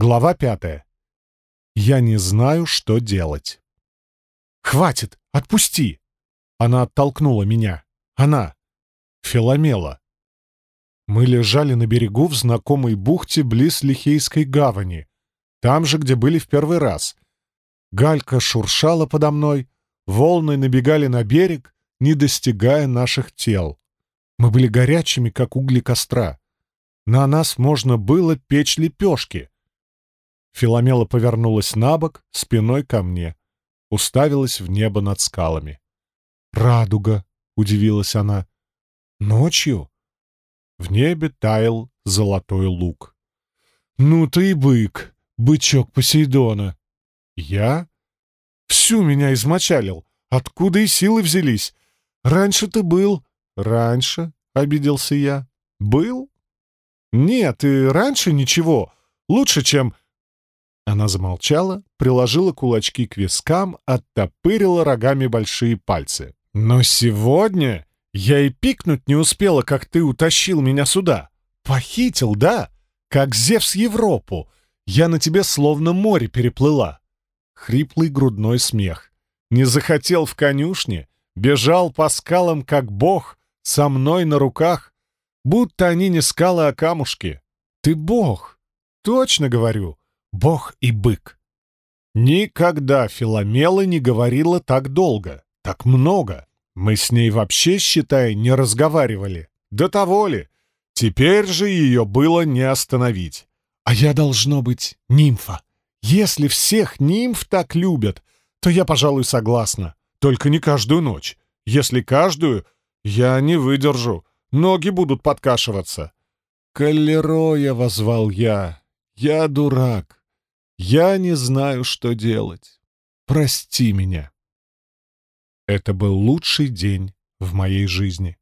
Глава пятая. Я не знаю, что делать. «Хватит! Отпусти!» Она оттолкнула меня. Она. Филомела. Мы лежали на берегу в знакомой бухте близ Лихейской гавани, там же, где были в первый раз. Галька шуршала подо мной, волны набегали на берег, не достигая наших тел. Мы были горячими, как угли костра. На нас можно было печь лепешки. Филомела повернулась на бок, спиной ко мне, уставилась в небо над скалами. «Радуга!» — удивилась она. «Ночью?» В небе таял золотой лук. «Ну ты и бык, бычок Посейдона!» «Я?» «Всю меня измочалил. Откуда и силы взялись? Раньше ты был...» «Раньше?» — обиделся я. «Был?» «Нет, и раньше ничего. Лучше, чем...» Она замолчала, приложила кулачки к вискам, оттопырила рогами большие пальцы. «Но сегодня я и пикнуть не успела, как ты утащил меня сюда. Похитил, да? Как Зевс Европу. Я на тебе словно море переплыла». Хриплый грудной смех. «Не захотел в конюшне? Бежал по скалам, как бог, со мной на руках? Будто они не скалы, а камушки. Ты бог. Точно говорю. Бог и бык». Никогда Филомела не говорила так долго, так много. Мы с ней вообще, считай, не разговаривали. До того ли? Теперь же ее было не остановить. А я должно быть нимфа. Если всех нимф так любят, то я, пожалуй, согласна. Только не каждую ночь. Если каждую, я не выдержу. Ноги будут подкашиваться. «Каллероя!» — возвал я. «Я дурак. Я не знаю, что делать. Прости меня». Это был лучший день в моей жизни.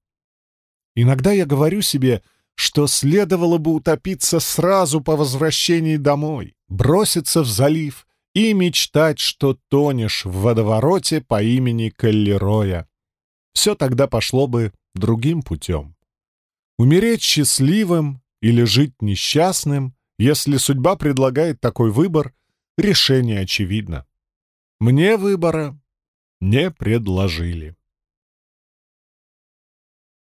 Иногда я говорю себе, что следовало бы утопиться сразу по возвращении домой, броситься в залив и мечтать, что тонешь в водовороте по имени Каллероя. Все тогда пошло бы другим путем. Умереть счастливым или жить несчастным, если судьба предлагает такой выбор, решение очевидно. Мне выбора не предложили.